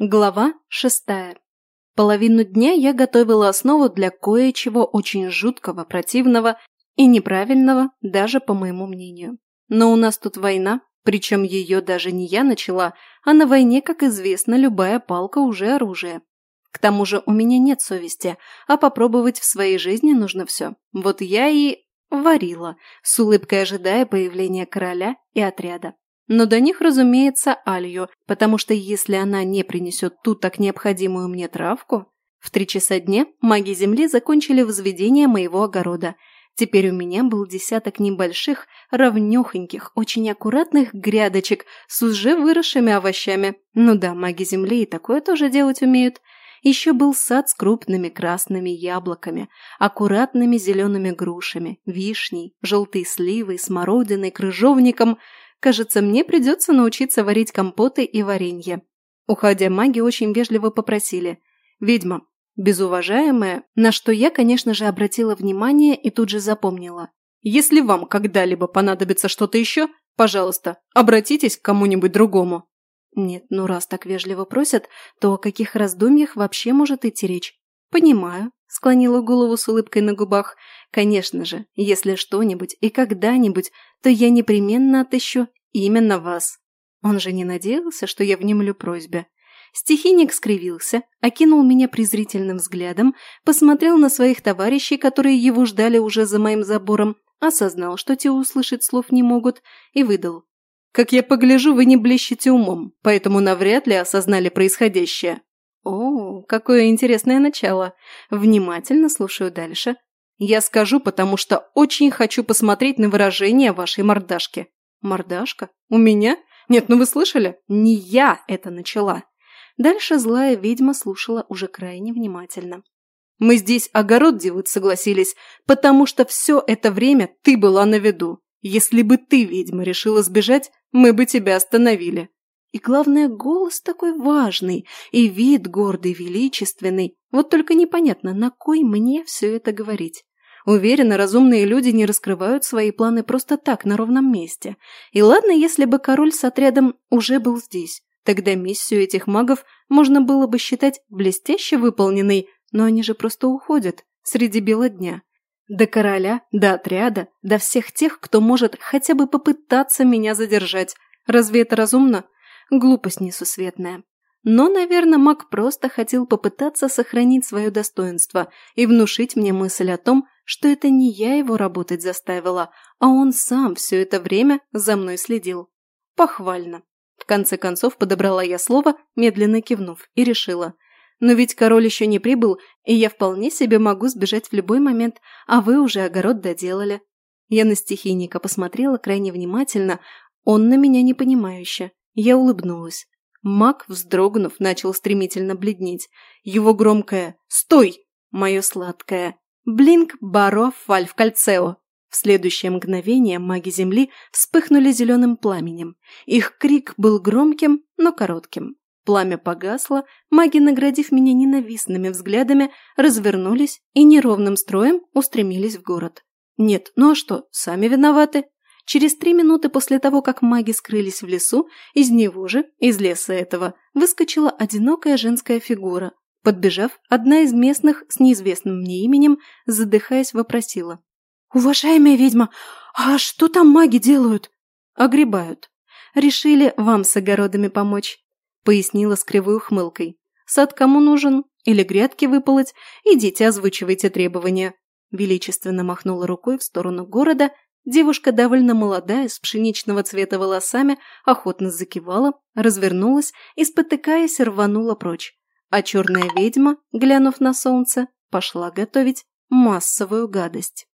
Глава шестая. Половину дня я готовила основу для кое-чего очень жуткого, противного и неправильного, даже по моему мнению. Но у нас тут война, причем ее даже не я начала, а на войне, как известно, любая палка уже оружие. К тому же у меня нет совести, а попробовать в своей жизни нужно все. Вот я и варила, с улыбкой ожидая появления короля и отряда. Но до них, разумеется, Алью, потому что если она не принесет ту так необходимую мне травку... В три часа дня маги Земли закончили возведение моего огорода. Теперь у меня был десяток небольших, равнёхоньких, очень аккуратных грядочек с уже выросшими овощами. Ну да, маги Земли и такое тоже делать умеют. Еще был сад с крупными красными яблоками, аккуратными зелеными грушами, вишней, желтой сливой, смородиной, крыжовником – Кажется, мне придется научиться варить компоты и варенье. Уходя, маги очень вежливо попросили. «Ведьма, безуважаемая», на что я, конечно же, обратила внимание и тут же запомнила. «Если вам когда-либо понадобится что-то еще, пожалуйста, обратитесь к кому-нибудь другому». Нет, ну раз так вежливо просят, то о каких раздумьях вообще может идти речь? Понимаю, склонила голову с улыбкой на губах. Конечно же, если что-нибудь и когда-нибудь, то я непременно отыщу именно вас. Он же не надеялся, что я внемлю просьбе. Стихийник скривился, окинул меня презрительным взглядом, посмотрел на своих товарищей, которые его ждали уже за моим забором, осознал, что те услышать слов не могут, и выдал. «Как я погляжу, вы не блещете умом, поэтому навряд ли осознали происходящее». О, какое интересное начало. Внимательно слушаю дальше. Я скажу, потому что очень хочу посмотреть на выражение вашей мордашки. Мордашка? У меня? Нет, ну вы слышали? Не я это начала. Дальше злая ведьма слушала уже крайне внимательно. Мы здесь огород делать согласились, потому что все это время ты была на виду. Если бы ты, ведьма, решила сбежать, мы бы тебя остановили. И главное, голос такой важный, и вид гордый, величественный. Вот только непонятно, на кой мне все это говорить. Уверена, разумные люди не раскрывают свои планы просто так, на ровном месте. И ладно, если бы король с отрядом уже был здесь. Тогда миссию этих магов можно было бы считать блестяще выполненной, но они же просто уходят среди бела дня. До короля, до отряда, до всех тех, кто может хотя бы попытаться меня задержать. Разве это разумно? Глупость несусветная. Но, наверное, маг просто хотел попытаться сохранить свое достоинство и внушить мне мысль о том, что это не я его работать заставила, а он сам все это время за мной следил. Похвально. В конце концов подобрала я слово, медленно кивнув, и решила. Но ведь король еще не прибыл, и я вполне себе могу сбежать в любой момент, а вы уже огород доделали. Я на стихийника посмотрела крайне внимательно, он на меня непонимающе. Я улыбнулась. Маг, вздрогнув, начал стремительно бледнеть. Его громкое «Стой!» Мое сладкое «Блинк Баро Фальф Кальцео!» В следующее мгновение маги Земли вспыхнули зеленым пламенем. Их крик был громким, но коротким. Пламя погасло, маги, наградив меня ненавистными взглядами, развернулись и неровным строем устремились в город. Нет, ну а что, сами виноваты? Через три минуты после того, как маги скрылись в лесу, из него же, из леса этого, выскочила одинокая женская фигура. Подбежав, одна из местных с неизвестным мне именем, задыхаясь, вопросила. «Уважаемая ведьма, а что там маги делают?» «Огребают. Решили вам с огородами помочь», — пояснила с кривой ухмылкой. «Сад кому нужен? Или грядки выполоть? Идите, озвучивайте требования». Величественно махнула рукой в сторону города Девушка, довольно молодая, с пшеничного цвета волосами, охотно закивала, развернулась и, спотыкаясь, рванула прочь. А черная ведьма, глянув на солнце, пошла готовить массовую гадость.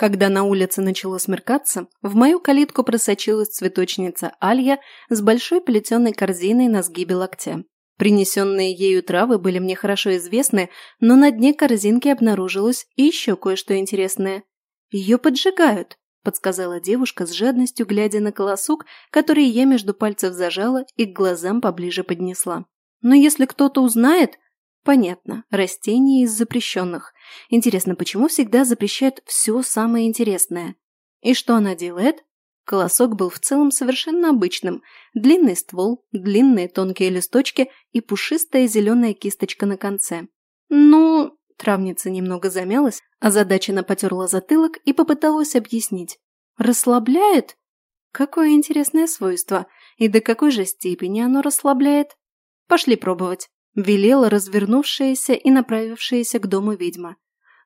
Когда на улице начало смеркаться, в мою калитку просочилась цветочница Алья с большой плетеной корзиной на сгибе локтя. Принесенные ею травы были мне хорошо известны, но на дне корзинки обнаружилось еще кое-что интересное. «Ее поджигают», – подсказала девушка с жадностью, глядя на колосок, который я между пальцев зажала и к глазам поближе поднесла. «Но если кто-то узнает...» «Понятно, растения из запрещенных. Интересно, почему всегда запрещают все самое интересное?» И что она делает? Колосок был в целом совершенно обычным. Длинный ствол, длинные тонкие листочки и пушистая зеленая кисточка на конце. Ну, травница немного замялась, озадаченно потерла затылок и попыталась объяснить. Расслабляет? Какое интересное свойство. И до какой же степени оно расслабляет? Пошли пробовать. Велела развернувшаяся и направившаяся к дому ведьма.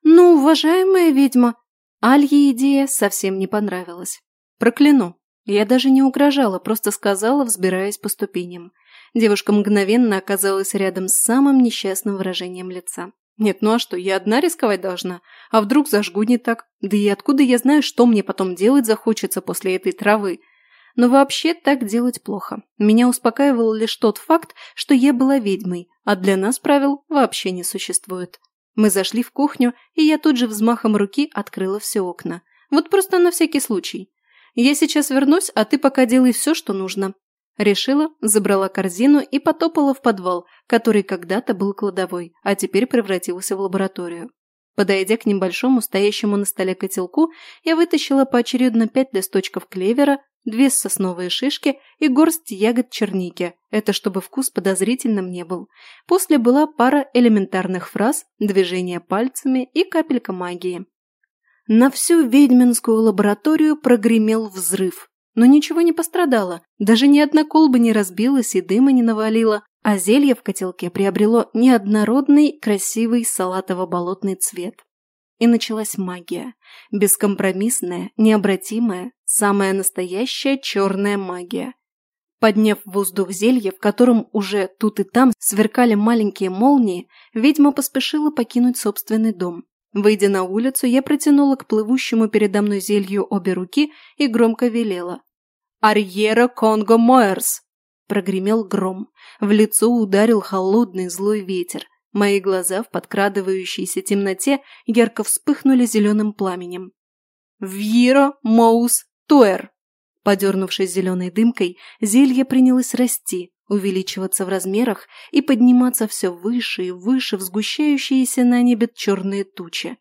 «Ну, уважаемая ведьма!» Алье идея совсем не понравилась. «Прокляну!» Я даже не угрожала, просто сказала, взбираясь по ступеням. Девушка мгновенно оказалась рядом с самым несчастным выражением лица. «Нет, ну а что, я одна рисковать должна? А вдруг зажгу не так? Да и откуда я знаю, что мне потом делать захочется после этой травы? Но вообще так делать плохо. Меня успокаивал лишь тот факт, что я была ведьмой, а для нас правил вообще не существует. Мы зашли в кухню, и я тут же взмахом руки открыла все окна. Вот просто на всякий случай. Я сейчас вернусь, а ты пока делай все, что нужно. Решила, забрала корзину и потопала в подвал, который когда-то был кладовой, а теперь превратился в лабораторию. Подойдя к небольшому, стоящему на столе котелку, я вытащила поочередно пять листочков клевера, две сосновые шишки и горсть ягод черники. Это чтобы вкус подозрительным не был. После была пара элементарных фраз, движение пальцами и капелька магии. На всю ведьминскую лабораторию прогремел взрыв. Но ничего не пострадало, даже ни одна колба не разбилась и дыма не навалила, а зелье в котелке приобрело неоднородный, красивый салатово-болотный цвет. И началась магия. Бескомпромиссная, необратимая, самая настоящая черная магия. Подняв в воздух зелье, в котором уже тут и там сверкали маленькие молнии, ведьма поспешила покинуть собственный дом. Выйдя на улицу, я протянула к плывущему передо мной зелью обе руки и громко велела. «Арьера Конго Мойерс!» Прогремел гром. В лицо ударил холодный злой ветер. Мои глаза в подкрадывающейся темноте ярко вспыхнули зеленым пламенем. «Вьиро Моус Туэр!» Подернувшись зеленой дымкой, зелье принялось расти, увеличиваться в размерах и подниматься все выше и выше в сгущающиеся на небе черные тучи.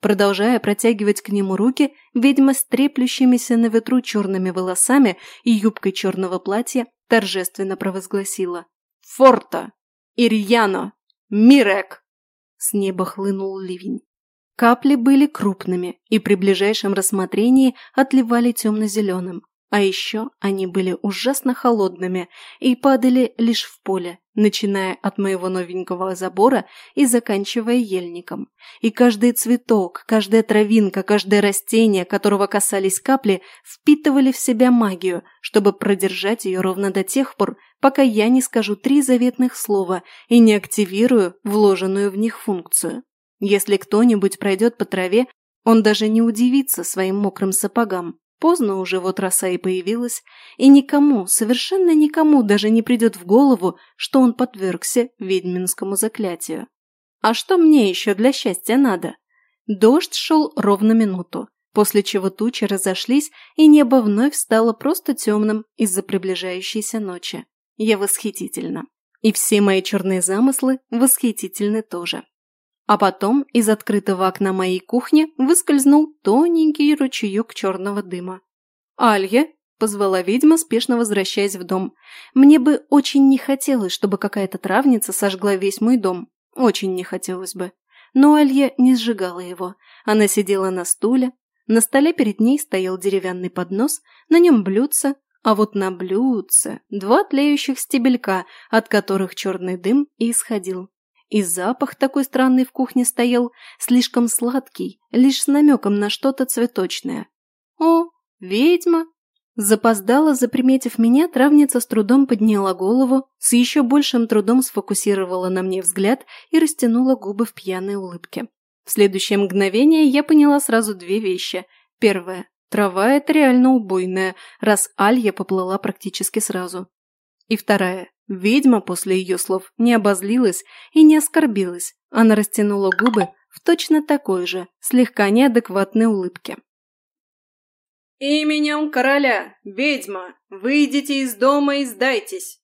Продолжая протягивать к нему руки, ведьма с треплющимися на ветру черными волосами и юбкой черного платья торжественно провозгласила «Форта! Ирьяно! Мирек!» С неба хлынул ливень. Капли были крупными и при ближайшем рассмотрении отливали темно-зеленым, а еще они были ужасно холодными и падали лишь в поле, начиная от моего новенького забора и заканчивая ельником. И каждый цветок, каждая травинка, каждое растение, которого касались капли, впитывали в себя магию, чтобы продержать ее ровно до тех пор, пока я не скажу три заветных слова и не активирую вложенную в них функцию. Если кто-нибудь пройдет по траве, он даже не удивится своим мокрым сапогам, Поздно уже вот роса и появилась, и никому, совершенно никому даже не придет в голову, что он подвергся ведьминскому заклятию. А что мне еще для счастья надо? Дождь шел ровно минуту, после чего тучи разошлись, и небо вновь стало просто темным из-за приближающейся ночи. Я восхитительна. И все мои черные замыслы восхитительны тоже. А потом из открытого окна моей кухни выскользнул тоненький ручеек черного дыма. «Алья!» – позвала ведьма, спешно возвращаясь в дом. «Мне бы очень не хотелось, чтобы какая-то травница сожгла весь мой дом. Очень не хотелось бы». Но Алья не сжигала его. Она сидела на стуле. На столе перед ней стоял деревянный поднос, на нем блюдце, а вот на блюдце два тлеющих стебелька, от которых черный дым и исходил. И запах такой странный в кухне стоял, слишком сладкий, лишь с намеком на что-то цветочное. «О, ведьма!» Запоздала, заприметив меня, травница с трудом подняла голову, с еще большим трудом сфокусировала на мне взгляд и растянула губы в пьяной улыбке. В следующее мгновение я поняла сразу две вещи. Первое. Трава – это реально убойная, раз Алья поплыла практически сразу. И вторая. Ведьма после ее слов не обозлилась и не оскорбилась. Она растянула губы в точно такой же, слегка неадекватной улыбке. «Именем короля, ведьма, выйдите из дома и сдайтесь!»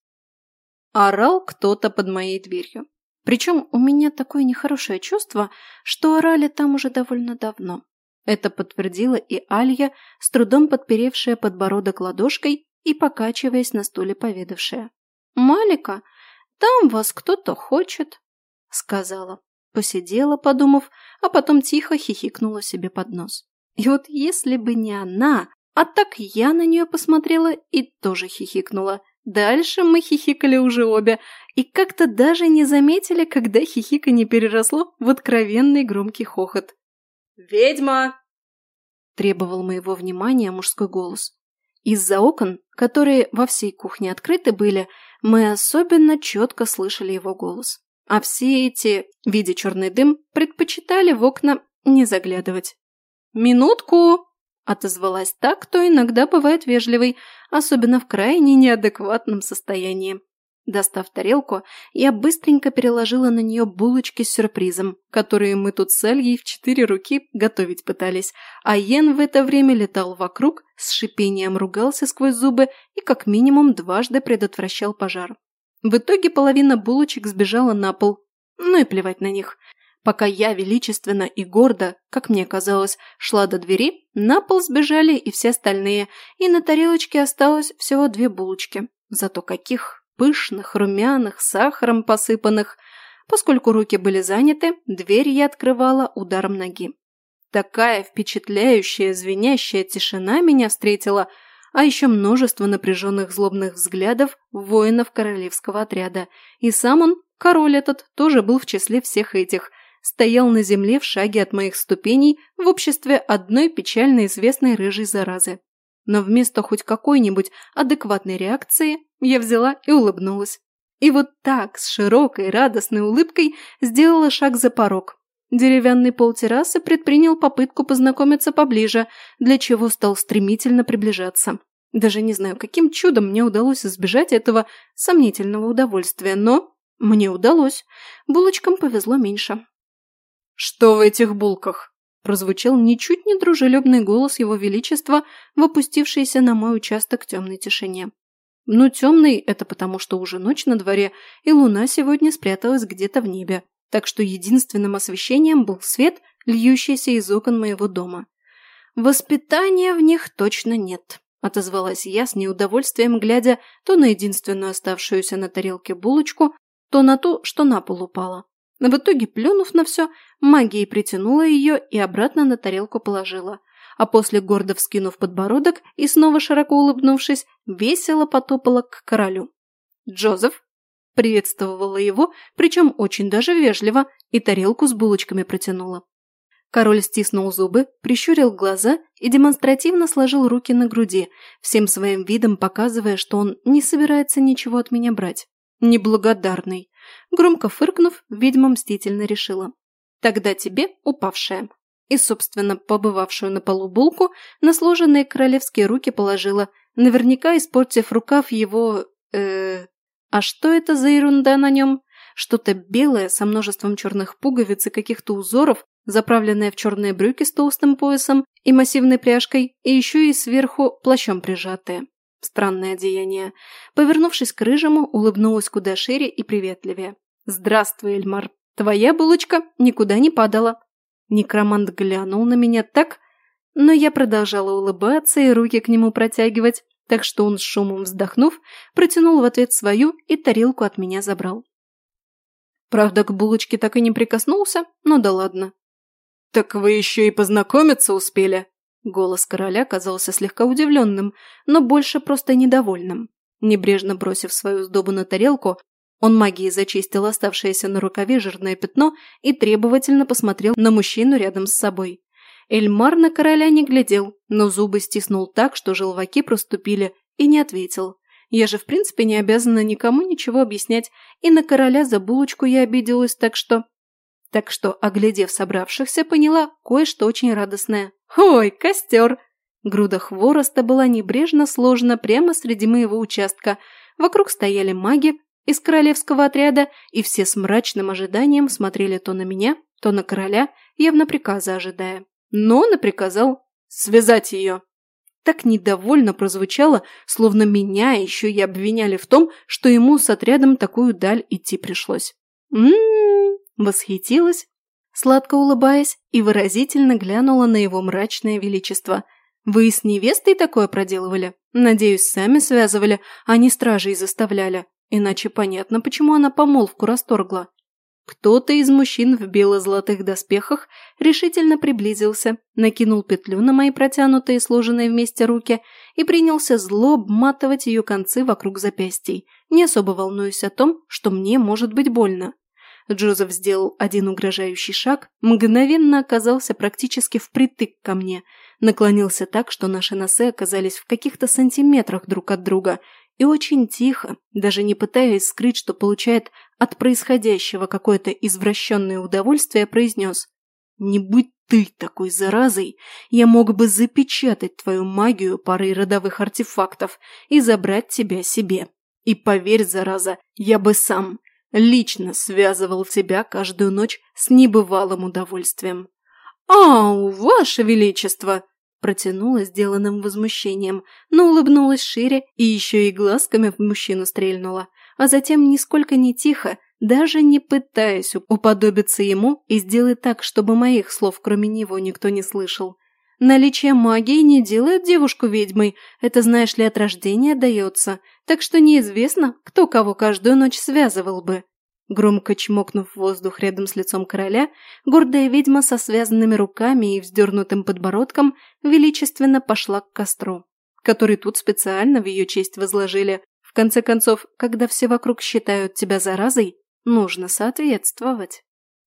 Орал кто-то под моей дверью. Причем у меня такое нехорошее чувство, что орали там уже довольно давно. Это подтвердила и Алья, с трудом подперевшая подбородок ладошкой и покачиваясь на стуле поведавшая. «Малика, там вас кто-то хочет», — сказала. Посидела, подумав, а потом тихо хихикнула себе под нос. И вот если бы не она, а так я на нее посмотрела и тоже хихикнула. Дальше мы хихикали уже обе, и как-то даже не заметили, когда хихика не переросло в откровенный громкий хохот. «Ведьма!» – требовал моего внимания мужской голос. Из-за окон, которые во всей кухне открыты были, мы особенно четко слышали его голос. А все эти, видя черный дым, предпочитали в окна не заглядывать. «Минутку!» – отозвалась так, кто иногда бывает вежливой, особенно в крайне неадекватном состоянии. Достав тарелку, я быстренько переложила на нее булочки с сюрпризом, которые мы тут с Альей в четыре руки готовить пытались, а Йен в это время летал вокруг, с шипением ругался сквозь зубы и как минимум дважды предотвращал пожар. В итоге половина булочек сбежала на пол, ну и плевать на них. Пока я величественно и гордо, как мне казалось, шла до двери, на пол сбежали и все остальные, и на тарелочке осталось всего две булочки. Зато каких пышных, румяных, сахаром посыпанных. Поскольку руки были заняты, дверь я открывала ударом ноги. Такая впечатляющая, звенящая тишина меня встретила, а еще множество напряженных злобных взглядов воинов королевского отряда. И сам он, король этот, тоже был в числе всех этих, стоял на земле в шаге от моих ступеней в обществе одной печально известной рыжей заразы. Но вместо хоть какой-нибудь адекватной реакции я взяла и улыбнулась. И вот так, с широкой, радостной улыбкой, сделала шаг за порог. Деревянный пол террасы предпринял попытку познакомиться поближе, для чего стал стремительно приближаться. Даже не знаю, каким чудом мне удалось избежать этого сомнительного удовольствия, но мне удалось. Булочкам повезло меньше. «Что в этих булках?» Прозвучал ничуть не дружелюбный голос его величества в опустившейся на мой участок темной тишине. Ну, темный – это потому, что уже ночь на дворе, и луна сегодня спряталась где-то в небе, так что единственным освещением был свет, льющийся из окон моего дома. «Воспитания в них точно нет», – отозвалась я с неудовольствием, глядя то на единственную оставшуюся на тарелке булочку, то на ту, что на пол упала. В итоге, плюнув на все, магией притянула ее и обратно на тарелку положила. А после, гордо вскинув подбородок и снова широко улыбнувшись, весело потопала к королю. «Джозеф!» приветствовала его, причем очень даже вежливо, и тарелку с булочками протянула. Король стиснул зубы, прищурил глаза и демонстративно сложил руки на груди, всем своим видом показывая, что он не собирается ничего от меня брать. Неблагодарный. Громко фыркнув, ведьма мстительно решила. «Тогда тебе упавшая». И, собственно, побывавшую на полу булку на сложенные королевские руки положила, наверняка испортив рукав его... э А что это за ерунда на нем? Что-то белое со множеством черных пуговиц и каких-то узоров, заправленное в черные брюки с толстым поясом и массивной пряжкой, и еще и сверху плащом прижатое. Странное одеяние. Повернувшись к рыжему, улыбнулась куда шире и приветливее. «Здравствуй, Эльмар. Твоя булочка никуда не падала». Некромант глянул на меня так, но я продолжала улыбаться и руки к нему протягивать, так что он с шумом вздохнув, протянул в ответ свою и тарелку от меня забрал. Правда, к булочке так и не прикоснулся, но да ладно. «Так вы еще и познакомиться успели?» Голос короля казался слегка удивленным, но больше просто недовольным. Небрежно бросив свою сдобу на тарелку, он магией зачистил оставшееся на рукаве жирное пятно и требовательно посмотрел на мужчину рядом с собой. Эльмар на короля не глядел, но зубы стиснул так, что желваки проступили, и не ответил. Я же в принципе не обязана никому ничего объяснять, и на короля за булочку я обиделась, так что... Так что, оглядев собравшихся, поняла кое-что очень радостное. «Ой, костер!» Груда хвороста была небрежно сложена прямо среди моего участка. Вокруг стояли маги из королевского отряда, и все с мрачным ожиданием смотрели то на меня, то на короля, явно приказа ожидая. Но он и приказал связать ее. Так недовольно прозвучало, словно меня еще и обвиняли в том, что ему с отрядом такую даль идти пришлось. М-м-м, восхитилась сладко улыбаясь, и выразительно глянула на его мрачное величество. «Вы с невестой такое проделывали? Надеюсь, сами связывали, а не стражей заставляли. Иначе понятно, почему она помолвку расторгла». Кто-то из мужчин в бело-золотых доспехах решительно приблизился, накинул петлю на мои протянутые сложенные вместе руки и принялся зло обматывать ее концы вокруг запястий, не особо волнуясь о том, что мне может быть больно. Джозеф сделал один угрожающий шаг, мгновенно оказался практически впритык ко мне, наклонился так, что наши носы оказались в каких-то сантиметрах друг от друга. И очень тихо, даже не пытаясь скрыть, что получает от происходящего какое-то извращенное удовольствие, произнес. «Не будь ты такой заразой, я мог бы запечатать твою магию парой родовых артефактов и забрать тебя себе. И поверь, зараза, я бы сам лично связывал тебя каждую ночь с небывалым удовольствием». «Ау, ваше величество!» Протянула сделанным возмущением, но улыбнулась шире и еще и глазками в мужчину стрельнула, а затем нисколько не тихо, даже не пытаясь уподобиться ему и сделать так, чтобы моих слов кроме него никто не слышал. Наличие магии не делает девушку ведьмой, это, знаешь ли, от рождения дается, так что неизвестно, кто кого каждую ночь связывал бы. Громко чмокнув воздух рядом с лицом короля, гордая ведьма со связанными руками и вздернутым подбородком величественно пошла к костру, который тут специально в ее честь возложили. В конце концов, когда все вокруг считают тебя заразой, нужно соответствовать.